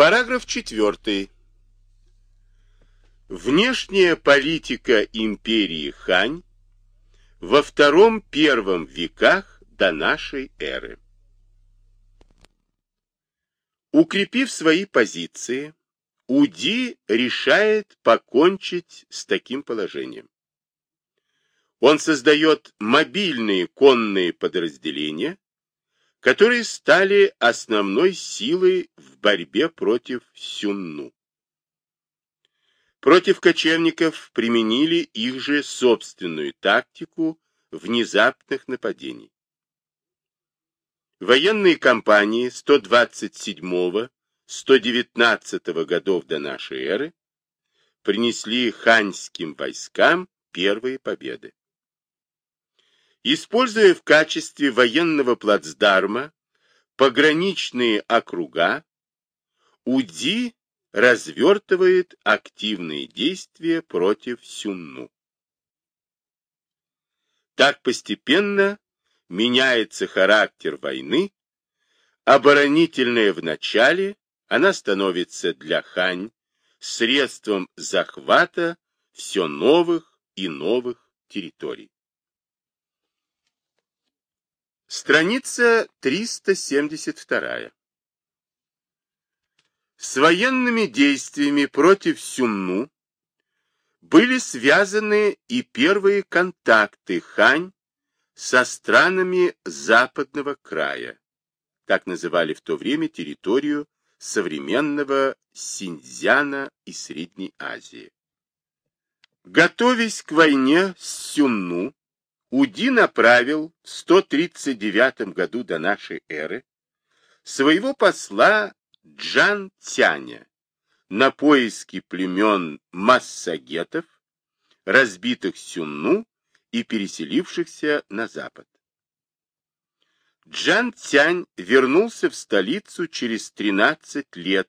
Параграф 4. Внешняя политика империи Хань во втором-первом веках до нашей эры. Укрепив свои позиции, Уди решает покончить с таким положением. Он создает мобильные конные подразделения, которые стали основной силой в борьбе против Сюнну. Против кочевников применили их же собственную тактику внезапных нападений. Военные кампании 127-119 годов до нашей эры принесли ханьским войскам первые победы. Используя в качестве военного плацдарма пограничные округа, УДИ развертывает активные действия против Сюнну. Так постепенно меняется характер войны, оборонительная в начале, она становится для Хань средством захвата все новых и новых территорий. Страница 372. С военными действиями против Сюнну были связаны и первые контакты Хань со странами западного края, так называли в то время территорию современного Синьцзяна и Средней Азии. Готовясь к войне с Сюнну, Уди направил в 139 году до нашей эры своего посла Джан Тяня на поиски племен массагетов, разбитых Сюнну и переселившихся на запад. Джан Тянь вернулся в столицу через 13 лет,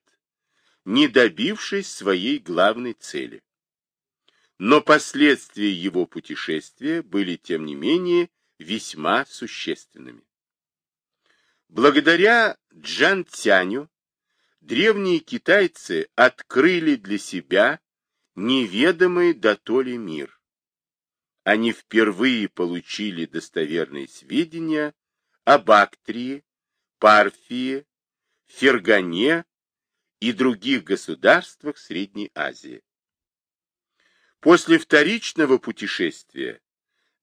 не добившись своей главной цели но последствия его путешествия были, тем не менее, весьма существенными. Благодаря Джан Цяню древние китайцы открыли для себя неведомый дотоле мир. Они впервые получили достоверные сведения об Актрии, Парфии, Фергане и других государствах Средней Азии. После вторичного путешествия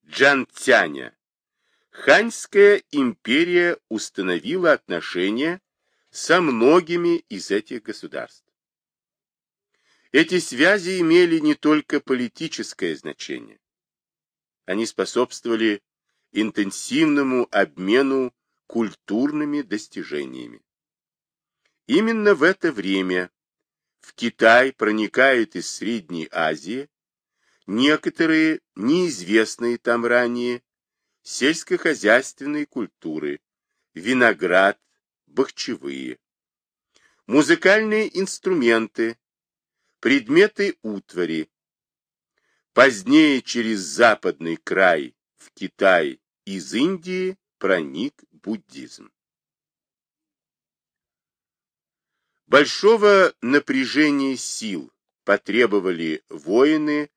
Джан-Тяня Ханьская империя установила отношения со многими из этих государств. Эти связи имели не только политическое значение. Они способствовали интенсивному обмену культурными достижениями. Именно в это время в Китай проникают из Средней Азии некоторые неизвестные там ранее сельскохозяйственные культуры, виноград, бахчевые, музыкальные инструменты, предметы утвари. Позднее через западный край в Китай из Индии проник буддизм. Большого напряжения сил потребовали воины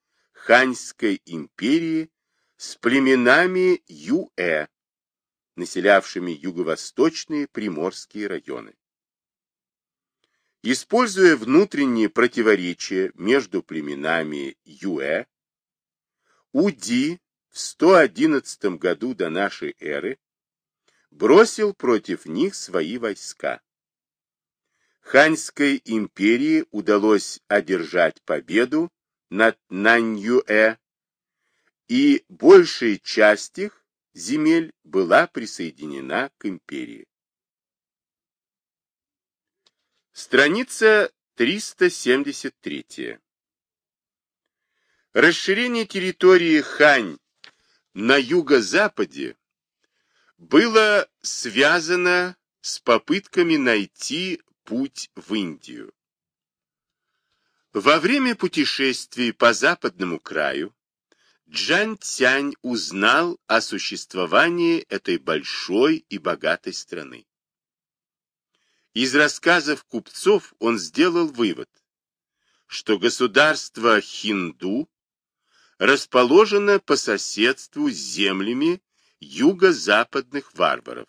Ханьской империи с племенами Юэ, населявшими юго-восточные приморские районы. Используя внутренние противоречия между племенами Юэ, Уди в 111 году до нашей эры бросил против них свои войска. Ханьской империи удалось одержать победу над Наньюэ, и большая часть их земель была присоединена к империи. Страница 373. Расширение территории Хань на юго-западе было связано с попытками найти путь в Индию. Во время путешествий по западному краю Джан Цянь узнал о существовании этой большой и богатой страны. Из рассказов купцов он сделал вывод, что государство Хинду расположено по соседству с землями юго-западных варваров.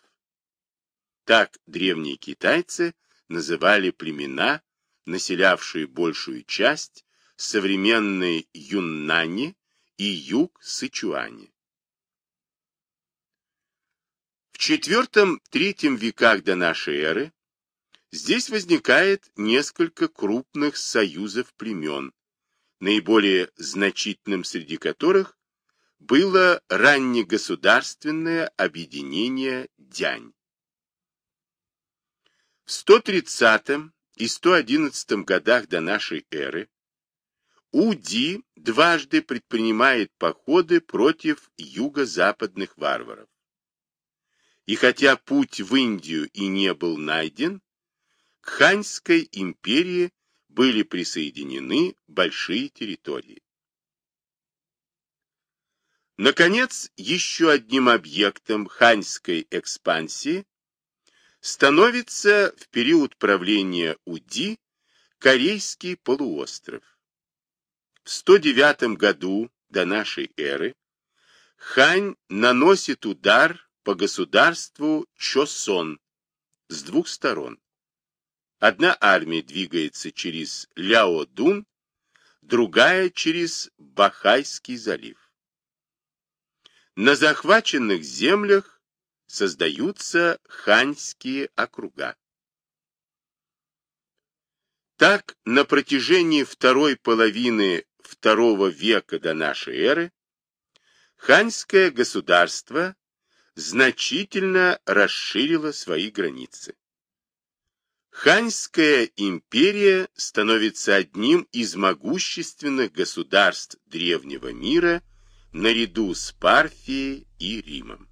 Так древние китайцы называли племена, населявшие большую часть современной Юннани и юг Сычуани. В IV-III веках до нашей эры здесь возникает несколько крупных союзов племен, наиболее значительным среди которых было раннегосударственное объединение Дянь. В 130 и 111 годах до нашей эры Уди дважды предпринимает походы против юго-западных варваров. И хотя путь в Индию и не был найден, к Ханьской империи были присоединены большие территории. Наконец, еще одним объектом ханьской экспансии становится в период правления Уди Корейский полуостров. В 109 году до нашей эры Хань наносит удар по государству Чосон с двух сторон. Одна армия двигается через Ляо-Дун, другая через Бахайский залив. На захваченных землях создаются ханьские округа. Так, на протяжении второй половины II века до нашей эры ханьское государство значительно расширило свои границы. Ханьская империя становится одним из могущественных государств древнего мира наряду с Парфией и Римом.